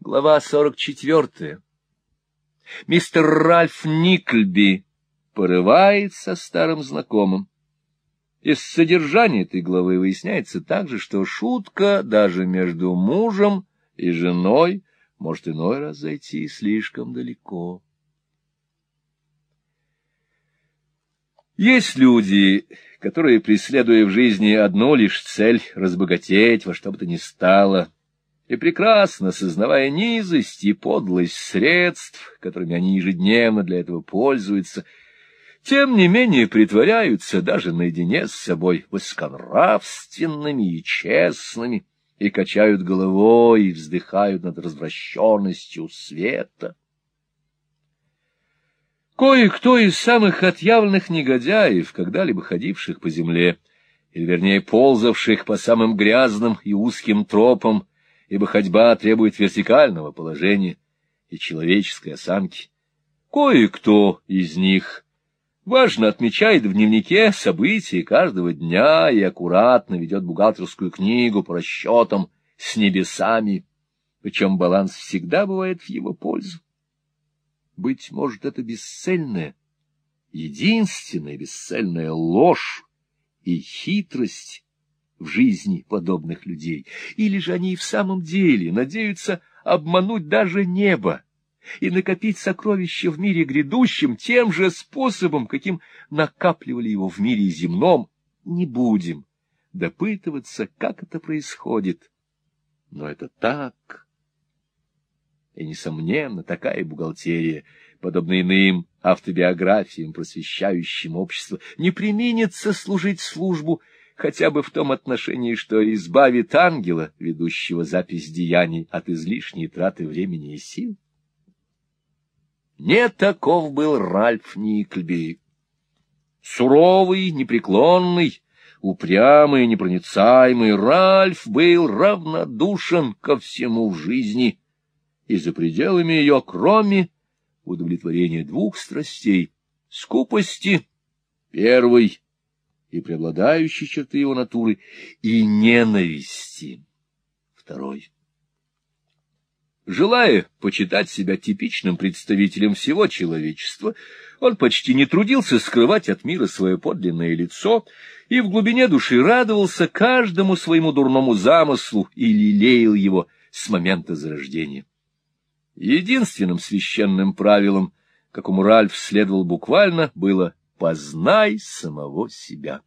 Глава сорок четвертая. Мистер Ральф Никльби порывается старым знакомым. Из содержания этой главы выясняется также, что шутка даже между мужем и женой может иной раз зайти слишком далеко. Есть люди, которые, преследуя в жизни одну лишь цель — разбогатеть во что бы то ни стало, и прекрасно сознавая низость и подлость средств, которыми они ежедневно для этого пользуются, тем не менее притворяются даже наедине с собой высоконравственными и честными, и качают головой, и вздыхают над развращенностью света. Кое-кто из самых отъявленных негодяев, когда-либо ходивших по земле, или, вернее, ползавших по самым грязным и узким тропам, ибо ходьба требует вертикального положения и человеческой осанки, кое-кто из них важно отмечает в дневнике события каждого дня и аккуратно ведет бухгалтерскую книгу по расчетам с небесами, причем баланс всегда бывает в его пользу. Быть может, это бесцельная, единственная бесцельная ложь и хитрость в жизни подобных людей, или же они и в самом деле надеются обмануть даже небо, и накопить сокровища в мире грядущем тем же способом, каким накапливали его в мире земном, не будем допытываться, как это происходит. Но это так. И, несомненно, такая бухгалтерия, подобно иным автобиографиям, просвещающим общество, не применится служить службу хотя бы в том отношении, что избавит ангела, ведущего запись деяний, от излишней траты времени и сил. Не таков был Ральф Никльби. Суровый, непреклонный, упрямый, непроницаемый Ральф был равнодушен ко всему в жизни и за пределами ее, кроме удовлетворения двух страстей — скупости, первой и преобладающей черты его натуры, и ненависти, второй. Желая почитать себя типичным представителем всего человечества, он почти не трудился скрывать от мира свое подлинное лицо и в глубине души радовался каждому своему дурному замыслу и лелеял его с момента зарождения. Единственным священным правилом, какому Ральф следовал буквально, было «познай самого себя».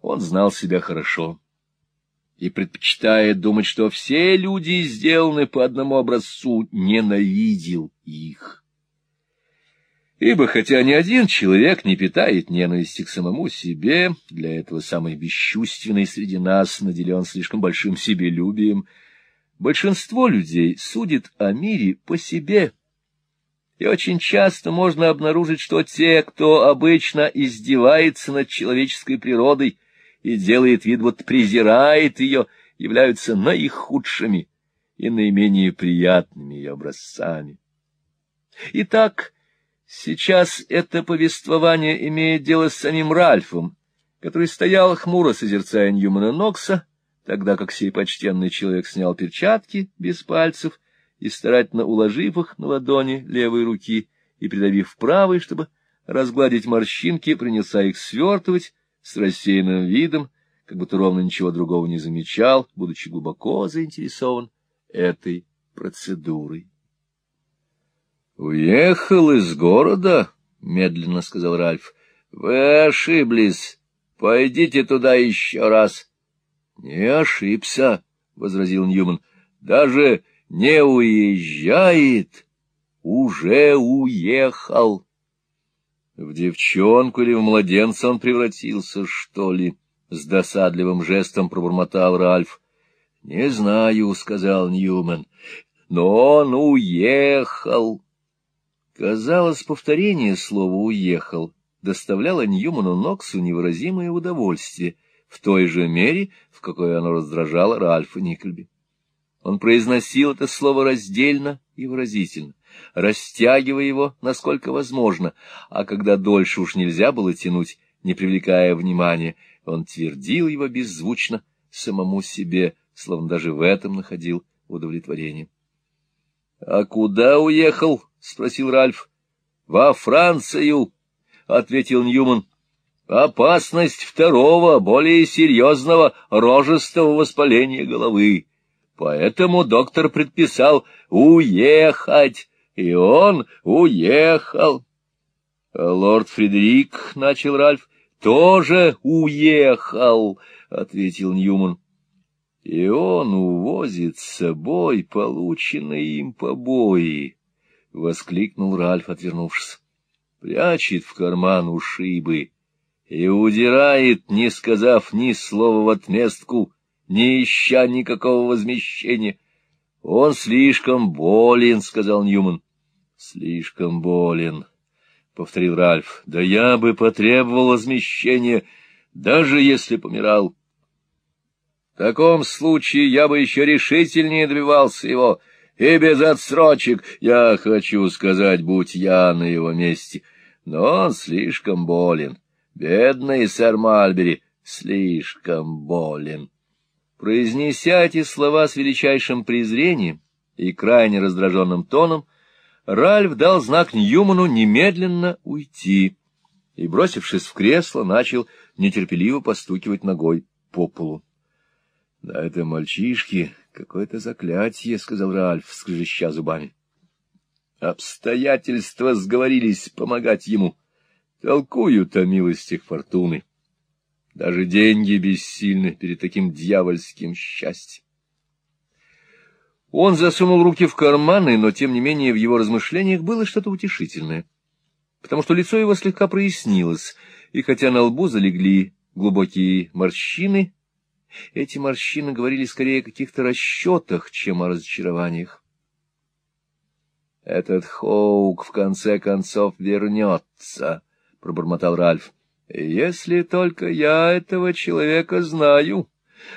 Он знал себя хорошо и предпочитает думать, что все люди сделаны по одному образцу, ненавидел их. Ибо хотя ни один человек не питает ненависти к самому себе, для этого самый бесчувственный среди нас наделен слишком большим себелюбием, большинство людей судит о мире по себе. И очень часто можно обнаружить, что те, кто обычно издевается над человеческой природой, и делает вид, вот презирает ее, являются наихудшими и наименее приятными ее образцами. Итак, сейчас это повествование имеет дело с самим Ральфом, который стоял хмуро созерцая Ньюмана Нокса, тогда как сей почтенный человек снял перчатки без пальцев и, старательно уложив их на ладони левой руки и придавив правой, чтобы разгладить морщинки, принялся их свертывать, с рассеянным видом, как будто ровно ничего другого не замечал, будучи глубоко заинтересован этой процедурой. — Уехал из города? — медленно сказал Ральф. — Вы ошиблись. Пойдите туда еще раз. — Не ошибся, — возразил Ньюман. — Даже не уезжает, уже уехал. В девчонку или в младенца он превратился, что ли? С досадливым жестом пробормотал Ральф. — Не знаю, — сказал Ньюман, — но он уехал. Казалось, повторение слова «уехал» доставляло Ньюману Ноксу невыразимое удовольствие, в той же мере, в какой оно раздражало Ральфа Никльби. Он произносил это слово раздельно и выразительно растягивая его, насколько возможно, а когда дольше уж нельзя было тянуть, не привлекая внимания, он твердил его беззвучно самому себе, словно даже в этом находил удовлетворение. А куда уехал? — спросил Ральф. — Во Францию, — ответил Ньюман. — Опасность второго, более серьезного рожестого воспаления головы. Поэтому доктор предписал уехать, и он уехал. — Лорд Фредерик, — начал Ральф, — тоже уехал, — ответил Ньюман. — И он увозит с собой полученные им побои, — воскликнул Ральф, отвернувшись. — Прячет в карман ушибы и удирает, не сказав ни слова в отместку, не ища никакого возмещения. — Он слишком болен, — сказал Ньюман. — Слишком болен. —— повторил Ральф. — Да я бы потребовал возмещения, даже если помирал. В таком случае я бы еще решительнее добивался его, и без отсрочек, я хочу сказать, будь я на его месте. Но он слишком болен. Бедный сэр Мальбери слишком болен. Произнеся эти слова с величайшим презрением и крайне раздраженным тоном, Ральф дал знак Ньюману немедленно уйти и, бросившись в кресло, начал нетерпеливо постукивать ногой по полу. — Да это мальчишки, какое-то заклятие, — сказал Ральф, скрежеща зубами. Обстоятельства сговорились помогать ему. Толкуют о милостях фортуны. Даже деньги бессильны перед таким дьявольским счастьем. Он засунул руки в карманы, но, тем не менее, в его размышлениях было что-то утешительное, потому что лицо его слегка прояснилось, и хотя на лбу залегли глубокие морщины, эти морщины говорили скорее о каких-то расчетах, чем о разочарованиях. «Этот Хоук в конце концов вернется», — пробормотал Ральф. «Если только я этого человека знаю,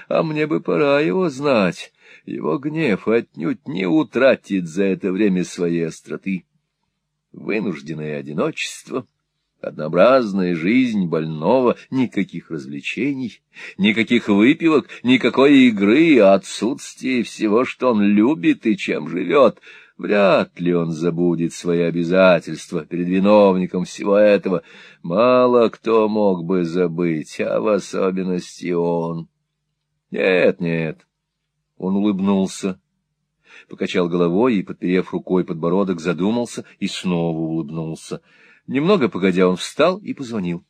а мне бы пора его знать». Его гнев отнюдь не утратит за это время своей остроты. Вынужденное одиночество, однообразная жизнь больного, никаких развлечений, никаких выпивок, никакой игры, отсутствие всего, что он любит и чем живет — Вряд ли он забудет свои обязательства перед виновником всего этого. Мало кто мог бы забыть, а в особенности он. Нет, нет, он улыбнулся, покачал головой и, подперев рукой подбородок, задумался и снова улыбнулся. Немного погодя, он встал и позвонил.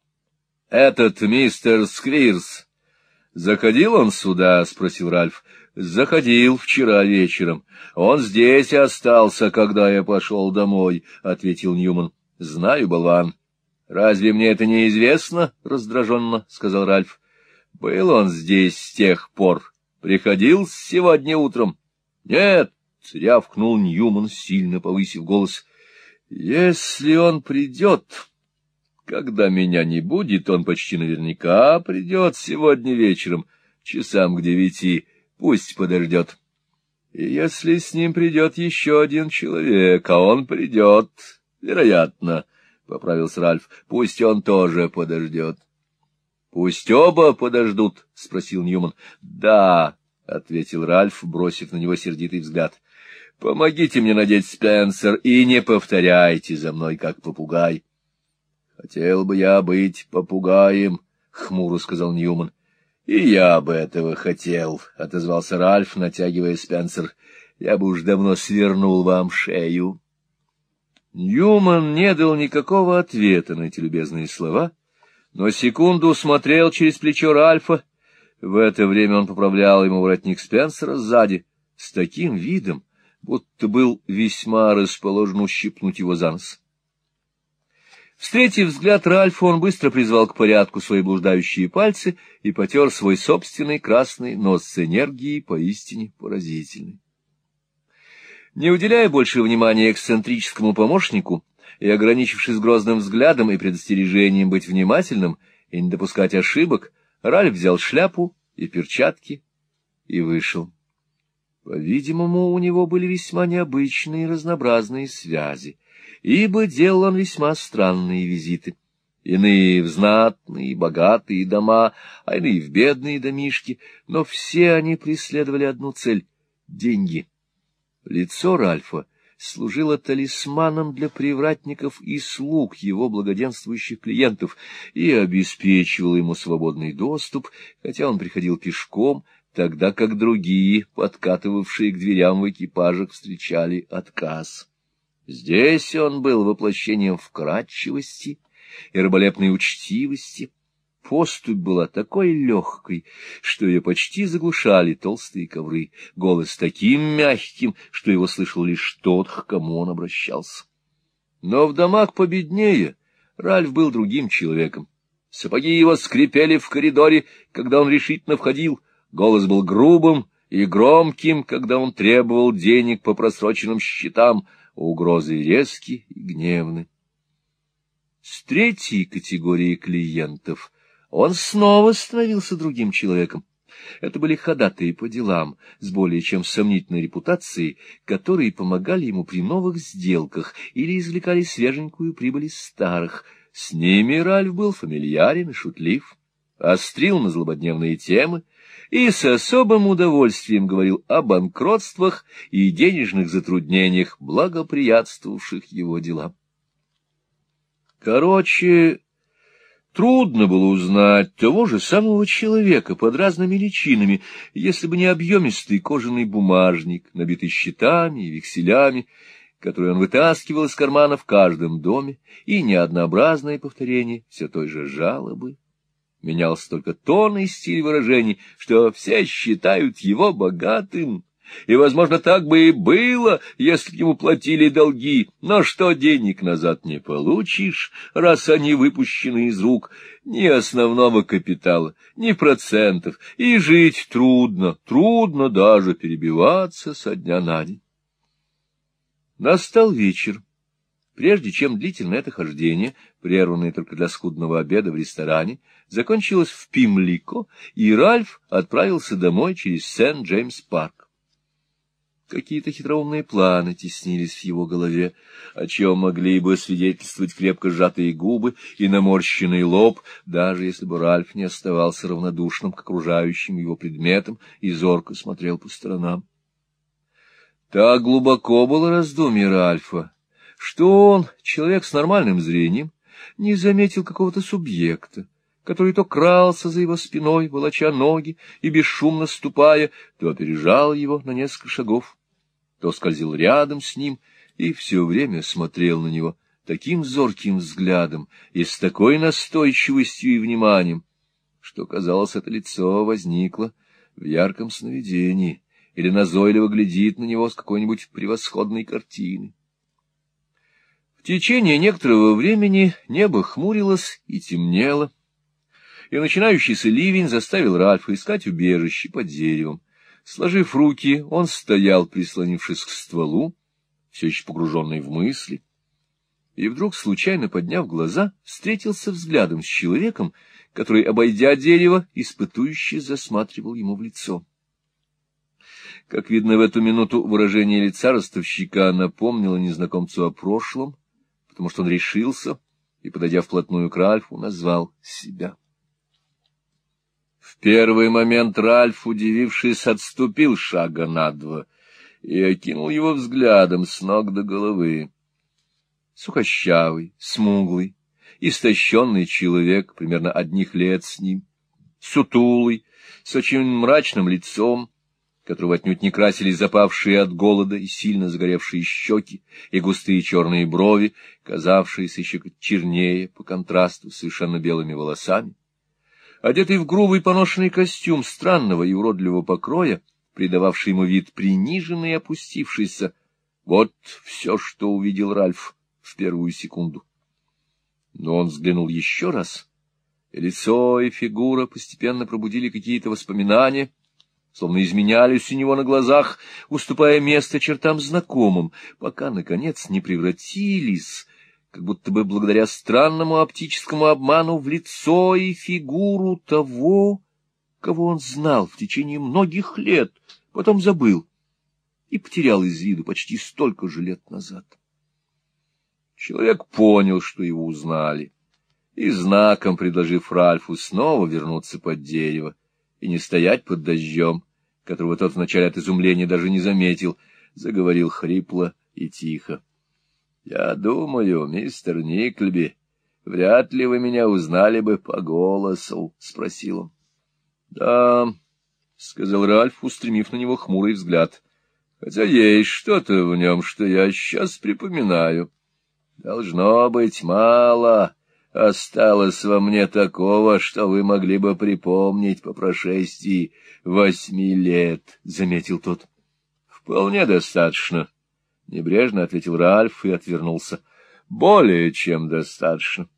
— Этот мистер Сквирс. Заходил он сюда? — спросил Ральф. — Заходил вчера вечером. Он здесь остался, когда я пошел домой, — ответил Ньюман. — Знаю, болван. — Разве мне это не известно? — раздраженно сказал Ральф. — Был он здесь с тех пор. Приходил сегодня утром? — Нет, — рявкнул Ньюман, сильно повысив голос. — Если он придет, когда меня не будет, он почти наверняка придет сегодня вечером, часам к девяти, пусть подождет. И если с ним придет еще один человек, а он придет, вероятно, — поправился Ральф, — пусть он тоже подождет. —— Пусть оба подождут, — спросил Ньюман. — Да, — ответил Ральф, бросив на него сердитый взгляд. — Помогите мне надеть Спенсер и не повторяйте за мной, как попугай. — Хотел бы я быть попугаем, — хмуро сказал Ньюман. — И я бы этого хотел, — отозвался Ральф, натягивая Спенсер. — Я бы уж давно свернул вам шею. Ньюман не дал никакого ответа на эти любезные слова, — но секунду смотрел через плечо Ральфа. В это время он поправлял ему воротник Спенсера сзади, с таким видом, будто был весьма расположен ущипнуть его за нос. Встретив взгляд Ральфа, он быстро призвал к порядку свои блуждающие пальцы и потер свой собственный красный нос с энергией поистине поразительной. Не уделяя больше внимания эксцентрическому помощнику, и, ограничившись грозным взглядом и предостережением быть внимательным и не допускать ошибок, Ральф взял шляпу и перчатки и вышел. По-видимому, у него были весьма необычные и разнообразные связи, ибо делал он весьма странные визиты. Иные в знатные, богатые дома, а иные в бедные домишки, но все они преследовали одну цель — деньги. Лицо Ральфа служило талисманом для привратников и слуг его благоденствующих клиентов и обеспечивало ему свободный доступ, хотя он приходил пешком, тогда как другие, подкатывавшие к дверям в экипажах, встречали отказ. Здесь он был воплощением вкрадчивости и раболепной учтивости, Поступь была такой легкой, что ее почти заглушали толстые ковры, голос таким мягким, что его слышал лишь тот, к кому он обращался. Но в домах победнее Ральф был другим человеком. Сапоги его скрипели в коридоре, когда он решительно входил, голос был грубым и громким, когда он требовал денег по просроченным счетам, угрозы резки и гневны. С третьей категорией клиентов — он снова становился другим человеком. Это были ходатаи по делам с более чем сомнительной репутацией, которые помогали ему при новых сделках или извлекали свеженькую прибыль из старых. С ними Ральф был фамильярен и шутлив, острил на злободневные темы и с особым удовольствием говорил о банкротствах и денежных затруднениях, благоприятствовавших его делам. Короче, Трудно было узнать того же самого человека под разными личинами, если бы не объемистый кожаный бумажник, набитый счетами и векселями, который он вытаскивал из кармана в каждом доме, и неоднообразное повторение все той же жалобы. Менялся только тон и стиль выражений, что все считают его богатым, и, возможно, так бы и было, если ему платили долги, но что денег назад не получишь, раз они выпущены из рук, ни основного капитала, ни процентов, и жить трудно, трудно даже перебиваться со дня на день. Настал вечер. Прежде чем длительное это хождение, прерванное только для скудного обеда в ресторане, закончилось в Пимлико, и Ральф отправился домой через Сент-Джеймс-парк. Какие-то хитроумные планы теснились в его голове, о чем могли бы свидетельствовать крепко сжатые губы и наморщенный лоб, даже если бы Ральф не оставался равнодушным к окружающим его предметам и зорко смотрел по сторонам. Так глубоко было раздумье Ральфа, что он, человек с нормальным зрением, не заметил какого-то субъекта, который то крался за его спиной, волоча ноги и бесшумно ступая, то опережал его на несколько шагов то скользил рядом с ним и все время смотрел на него таким зорким взглядом и с такой настойчивостью и вниманием, что, казалось, это лицо возникло в ярком сновидении или назойливо глядит на него с какой-нибудь превосходной картины. В течение некоторого времени небо хмурилось и темнело, и начинающийся ливень заставил Ральфа искать убежище под деревом. Сложив руки, он стоял, прислонившись к стволу, все еще погруженный в мысли, и вдруг, случайно подняв глаза, встретился взглядом с человеком, который, обойдя дерево, испытующе засматривал ему в лицо. Как видно, в эту минуту выражение лица ростовщика напомнило незнакомцу о прошлом, потому что он решился и, подойдя вплотную к Ральфу, назвал себя. В первый момент Ральф, удивившись, отступил шага на два и окинул его взглядом с ног до головы. Сухощавый, смуглый, истощенный человек, примерно одних лет с ним, сутулый, с очень мрачным лицом, которого отнюдь не красили запавшие от голода и сильно загоревшие щеки и густые черные брови, казавшиеся еще чернее по контрасту с совершенно белыми волосами одетый в грубый поношенный костюм странного и уродливого покроя, придававший ему вид приниженный и опустившийся. Вот все, что увидел Ральф в первую секунду. Но он взглянул еще раз, и лицо и фигура постепенно пробудили какие-то воспоминания, словно изменялись у него на глазах, уступая место чертам знакомым, пока, наконец, не превратились как будто бы благодаря странному оптическому обману в лицо и фигуру того, кого он знал в течение многих лет, потом забыл и потерял из виду почти столько же лет назад. Человек понял, что его узнали, и знаком предложив Ральфу снова вернуться под дерево и не стоять под дождем, которого тот вначале от изумления даже не заметил, заговорил хрипло и тихо. — Я думаю, мистер Никльби, вряд ли вы меня узнали бы по голосу, — спросил он. — Да, — сказал Ральф, устремив на него хмурый взгляд, — хотя есть что-то в нем, что я сейчас припоминаю. Должно быть мало осталось во мне такого, что вы могли бы припомнить по прошествии восьми лет, — заметил тот. — Вполне достаточно, — небрежно ответил Ральф и отвернулся. — Более чем достаточно.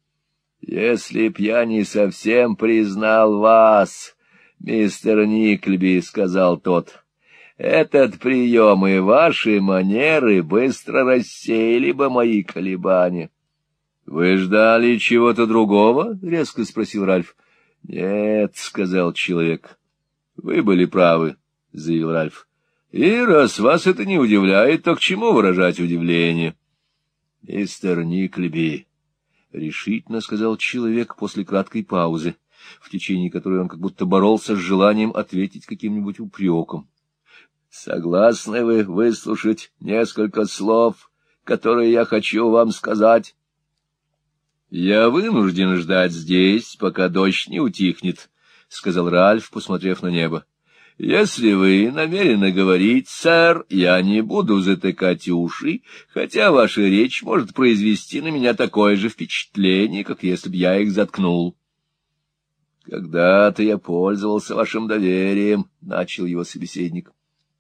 Если б я не совсем признал вас, мистер Никльби, — сказал тот, — этот прием и ваши манеры быстро рассеяли бы мои колебания. — Вы ждали чего-то другого? — резко спросил Ральф. — Нет, — сказал человек. — Вы были правы, — заявил Ральф. — И раз вас это не удивляет, то к чему выражать удивление? — Мистер Никлеби, — решительно сказал человек после краткой паузы, в течение которой он как будто боролся с желанием ответить каким-нибудь упреком. — Согласны вы выслушать несколько слов, которые я хочу вам сказать? — Я вынужден ждать здесь, пока дождь не утихнет, — сказал Ральф, посмотрев на небо. — Если вы намерены говорить, сэр, я не буду затыкать уши, хотя ваша речь может произвести на меня такое же впечатление, как если б я их заткнул. — Когда-то я пользовался вашим доверием, — начал его собеседник.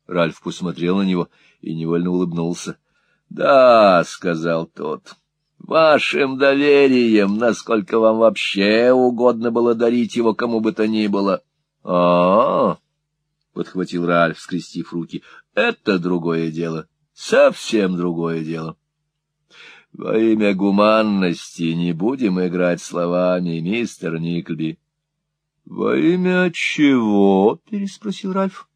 Ральф посмотрел на него и невольно улыбнулся. — Да, — сказал тот, — вашим доверием, насколько вам вообще угодно было дарить его кому бы то ни было. — А-а-а! — подхватил Ральф, скрестив руки. — Это другое дело, совсем другое дело. Во имя гуманности не будем играть словами, мистер Никльби. — Во имя чего? — переспросил Ральф.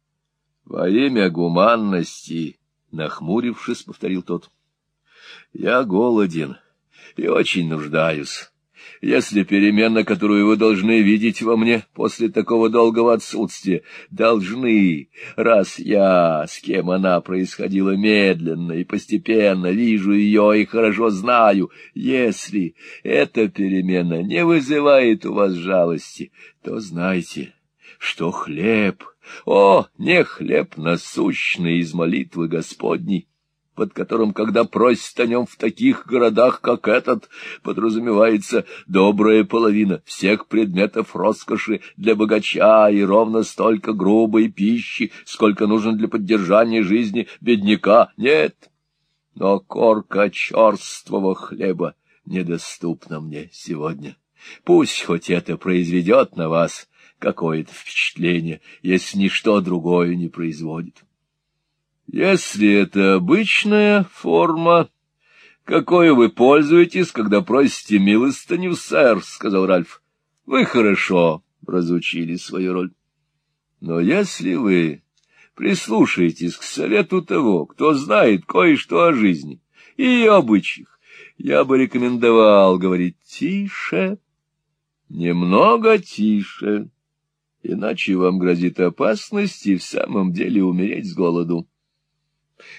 — Во имя гуманности, — нахмурившись, повторил тот. — я голоден и очень нуждаюсь. Если перемена, которую вы должны видеть во мне после такого долгого отсутствия, должны, раз я, с кем она происходила медленно и постепенно, вижу ее и хорошо знаю, если эта перемена не вызывает у вас жалости, то знайте, что хлеб, о, не хлеб насущный из молитвы Господней, под которым, когда просят о нем в таких городах, как этот, подразумевается добрая половина всех предметов роскоши для богача и ровно столько грубой пищи, сколько нужно для поддержания жизни бедняка, нет. Но корка черствого хлеба недоступна мне сегодня. Пусть хоть это произведет на вас какое-то впечатление, если ничто другое не производит. Если это обычная форма, какой вы пользуетесь, когда просите милостыню, сэр, — сказал Ральф, — вы хорошо разучили свою роль. Но если вы прислушаетесь к совету того, кто знает кое-что о жизни и обычаях, я бы рекомендовал говорить тише, немного тише, иначе вам грозит опасность и в самом деле умереть с голоду.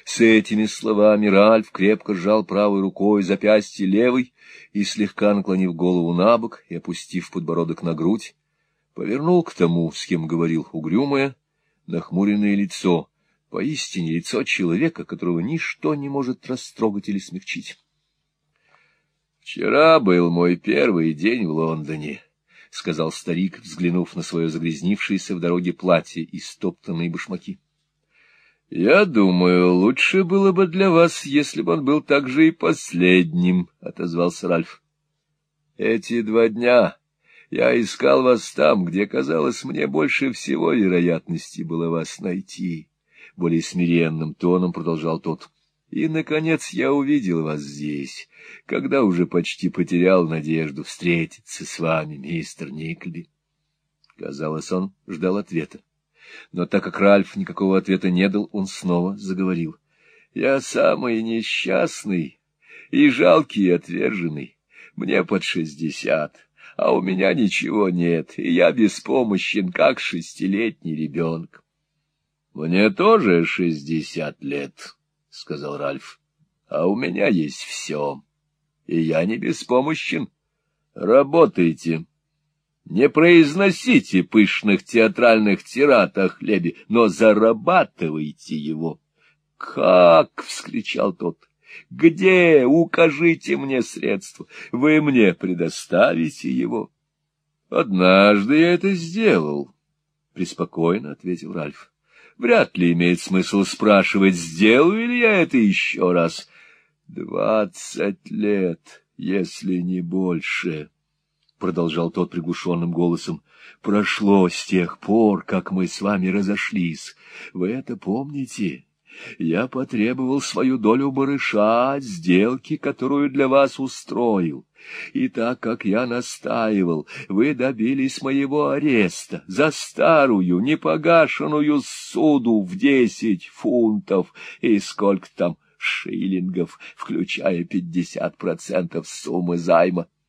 С этими словами Ральф крепко сжал правой рукой запястье левой и, слегка наклонив голову на бок и опустив подбородок на грудь, повернул к тому, с кем говорил угрюмое, нахмуренное лицо, поистине лицо человека, которого ничто не может растрогать или смягчить. «Вчера был мой первый день в Лондоне», — сказал старик, взглянув на свое загрязнившееся в дороге платье и стоптанные башмаки. — Я думаю, лучше было бы для вас, если бы он был также и последним, — отозвался Ральф. — Эти два дня я искал вас там, где, казалось, мне больше всего вероятности было вас найти. Более смиренным тоном продолжал тот. И, наконец, я увидел вас здесь, когда уже почти потерял надежду встретиться с вами, мистер Никльби. Казалось, он ждал ответа. Но так как Ральф никакого ответа не дал, он снова заговорил. — Я самый несчастный и жалкий и отверженный. Мне под шестьдесят, а у меня ничего нет, и я беспомощен, как шестилетний ребенок. — Мне тоже шестьдесят лет, — сказал Ральф, — а у меня есть все, и я не беспомощен. Работайте. Не произносите пышных театральных тират о хлебе, но зарабатывайте его. — Как? — вскричал тот. — Где? Укажите мне средства. Вы мне предоставите его. — Однажды я это сделал, — преспокойно ответил Ральф. — Вряд ли имеет смысл спрашивать, сделаю ли я это еще раз. — Двадцать лет, если не больше. — продолжал тот приглушенным голосом, — прошло с тех пор, как мы с вами разошлись. Вы это помните? Я потребовал свою долю барыша от сделки, которую для вас устроил. И так как я настаивал, вы добились моего ареста за старую, непогашенную суду в десять фунтов и сколько там шиллингов, включая пятьдесят процентов суммы займа. —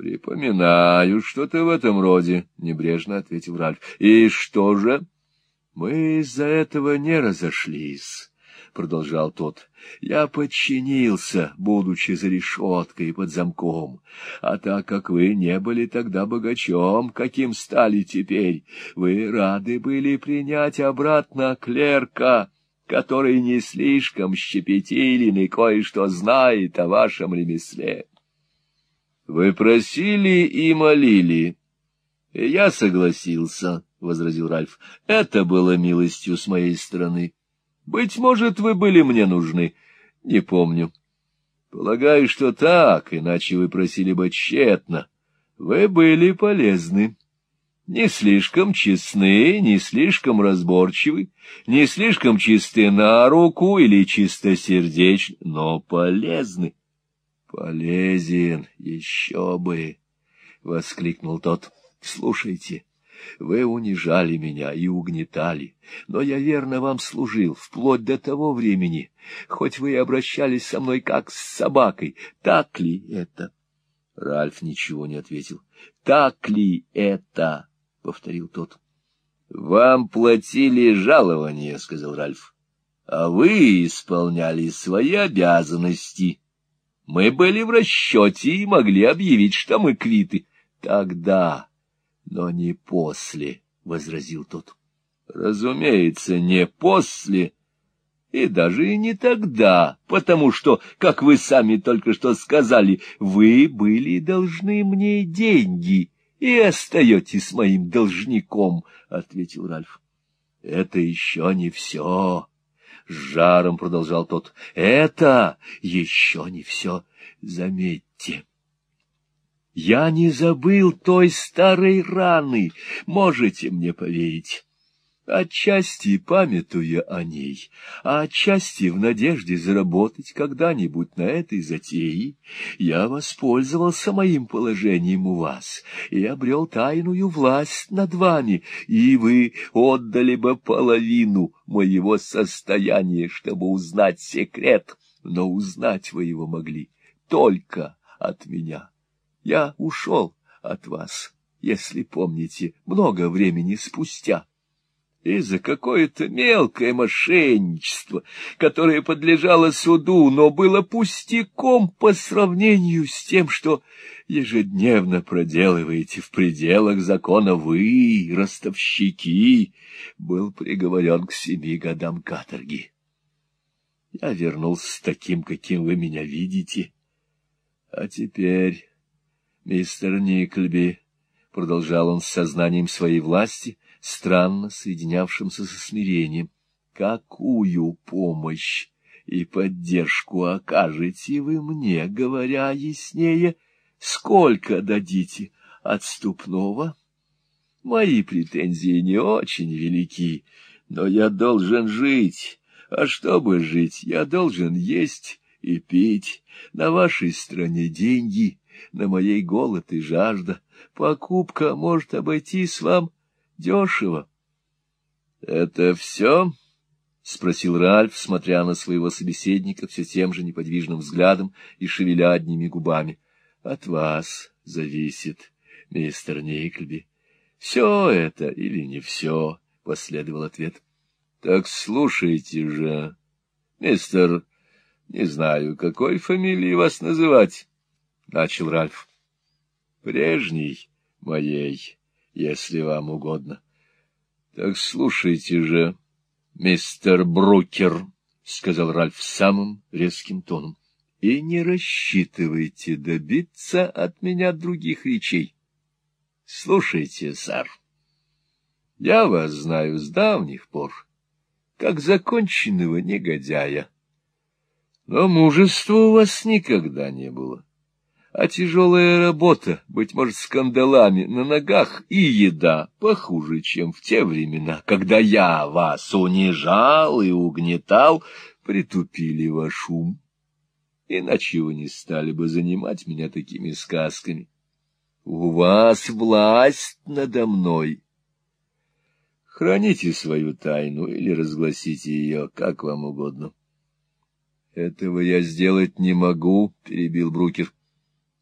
Припоминаю что-то в этом роде, — небрежно ответил Ральф. — И что же? — Мы из-за этого не разошлись, — продолжал тот. — Я подчинился, будучи за решеткой и под замком. А так как вы не были тогда богачом, каким стали теперь, вы рады были принять обратно клерка который не слишком щепетилен и кое-что знает о вашем ремесле. Вы просили и молили. — Я согласился, — возразил Ральф. — Это было милостью с моей стороны. Быть может, вы были мне нужны. Не помню. Полагаю, что так, иначе вы просили бы тщетно. Вы были полезны. Не слишком честны, не слишком разборчивы, не слишком чисты на руку или чистосердечны, но полезны. Полезен, еще бы! — воскликнул тот. — Слушайте, вы унижали меня и угнетали, но я верно вам служил вплоть до того времени, хоть вы и обращались со мной как с собакой. Так ли это? Ральф ничего не ответил. — Так ли это? — повторил тот. — Вам платили жалование, — сказал Ральф, — а вы исполняли свои обязанности. — мы были в расчете и могли объявить, что мы квиты. — Тогда, но не после, — возразил тот. — Разумеется, не после, и даже и не тогда, потому что, как вы сами только что сказали, вы были должны мне деньги и остаетесь моим должником, — ответил Ральф. — Это еще не все. — с жаром продолжал тот. — Это еще не все. Заметьте. Я не забыл той старой раны, можете мне поверить. Отчасти памятуя о ней, а отчасти в надежде заработать когда-нибудь на этой затее, я воспользовался моим положением у вас и обрел тайную власть над вами, и вы отдали бы половину моего состояния, чтобы узнать секрет, но узнать вы его могли только от меня. Я ушел от вас, если помните, много времени спустя и за какое-то мелкое мошенничество, которое подлежало суду, но было пустяком по сравнению с тем, что ежедневно проделываете в пределах закона вы, ростовщики, был приговорен к семи годам каторги. Я вернулся таким, каким вы меня видите. А теперь, мистер Никльби, — продолжал он с сознанием своей власти, — странно соединявшимся со смирением. Какую помощь и поддержку окажете вы мне, говоря яснее, сколько дадите отступного? Мои претензии не очень велики, но я должен жить, а чтобы жить, я должен есть и пить. На вашей стране деньги, на моей голод и жажда. Покупка может обойтись вам Дешево. — Это все? — спросил Ральф, смотря на своего собеседника все тем же неподвижным взглядом и шевеля одними губами. — От вас зависит, мистер Никльби. — Все это или не все? — последовал ответ. —— Так слушайте же, мистер... Не знаю, какой фамилией вас называть, — начал Ральф. — Прежней моей, если вам угодно. — Так слушайте же, мистер Брукер, — сказал Ральф самым резким тоном, — и не рассчитывайте добиться от меня других речей. Слушайте, сэр, я вас знаю с давних пор, как законченного негодяя. Но мужества у вас никогда не было. А тяжелая работа, быть может, с кандалами на ногах и еда похуже, чем в те времена, когда я вас унижал и угнетал, притупили ваш ум. Иначе вы не стали бы занимать меня такими сказками. У вас власть надо мной. Храните свою тайну или разгласите ее, как вам угодно. — Этого я сделать не могу, — перебил Брукер. —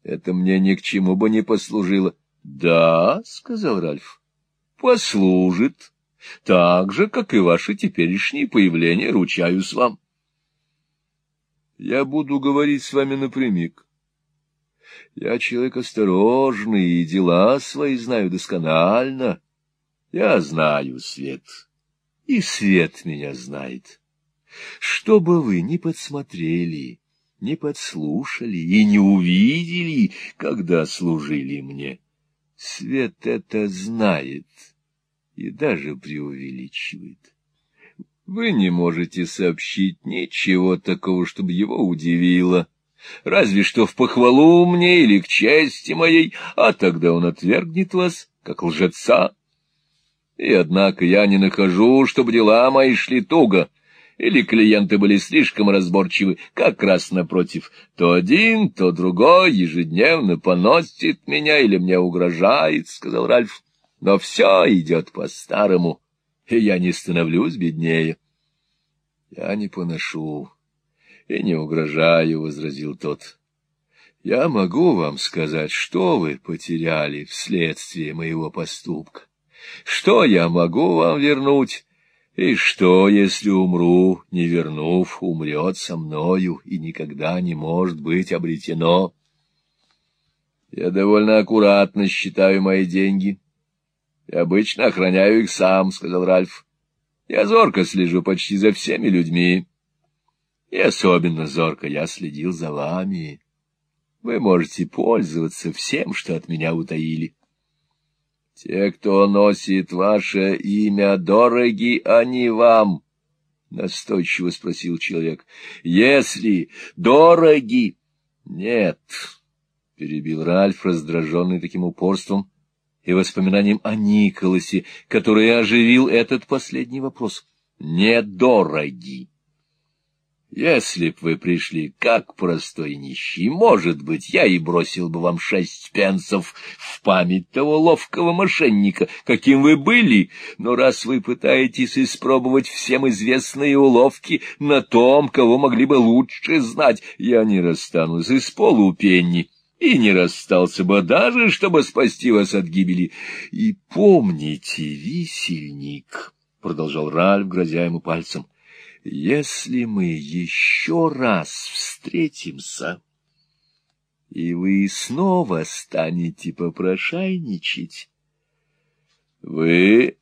Это мне ни к чему бы не послужило. — Да, — сказал Ральф, — послужит, так же, как и ваше теперешнее появление, ручаюсь вам. — Я буду говорить с вами напрямик. Я человек осторожный, и дела свои знаю досконально. Я знаю свет, и свет меня знает. Что бы вы ни подсмотрели, не подслушали и не увидели, когда служили мне, свет это знает и даже преувеличивает. Вы не можете сообщить ничего такого, чтобы его удивило, разве что в похвалу мне или к чести моей, а тогда он отвергнет вас, как лжеца. И однако я не нахожу, чтобы дела мои шли туго, или клиенты были слишком разборчивы, как раз напротив. То один, то другой ежедневно поносит меня или мне угрожает, — сказал Ральф. Но все идет по-старому, и я не становлюсь беднее. — Я не поношу и не угрожаю, — возразил тот. — Я могу вам сказать, что вы потеряли вследствие моего поступка. Что я могу вам вернуть? И что, если умру, не вернув, умрет со мною и никогда не может быть обретено? Я довольно аккуратно считаю мои деньги. И обычно охраняю их сам, — сказал Ральф. Я зорко слежу почти за всеми людьми. И особенно зорко я следил за вами. Вы можете пользоваться всем, что от меня утаили. Те, кто носит ваше имя, дороги они вам, — настойчиво спросил человек. — Если дороги... — Нет, — перебил Ральф, раздраженный таким упорством и воспоминанием о Николасе, который оживил этот последний вопрос. — Недороги. Если б вы пришли как простой нищий, может быть, я и бросил бы вам шесть пенсов в память того ловкого мошенника, каким вы были, но раз вы пытаетесь испробовать всем известные уловки на том, кого могли бы лучше знать, я не расстанусь из полупенни и не расстался бы даже, чтобы спасти вас от гибели. И помните, висельник, — продолжал Ральф, грозя ему пальцем, — если мы еще раз встретимся, и вы снова станете попрошайничать, вы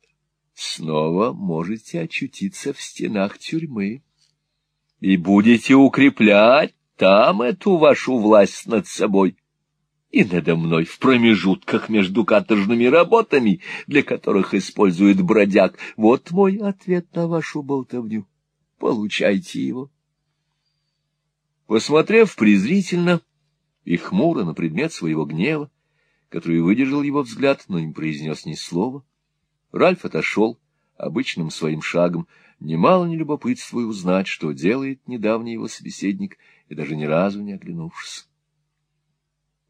снова можете очутиться в стенах тюрьмы и будете укреплять там эту вашу власть над собой и надо мной в промежутках между каторжными работами, для которых использует бродяг. Вот мой ответ на вашу болтовню. Получайте его. Посмотрев презрительно и хмуро на предмет своего гнева, который выдержал его взгляд, но не произнес ни слова, Ральф отошел обычным своим шагом, немало не любопытствуя узнать, что делает недавний его собеседник, и даже ни разу не оглянувшись.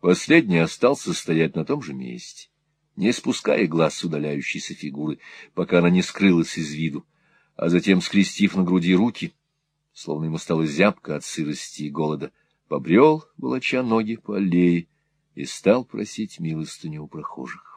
Последний остался стоять на том же месте, не спуская глаз с удаляющейся фигуры, пока она не скрылась из виду, а затем, скрестив на груди руки, словно ему стало зябко от сырости и голода, побрел, волоча ноги по аллее, и стал просить милостыню у прохожих.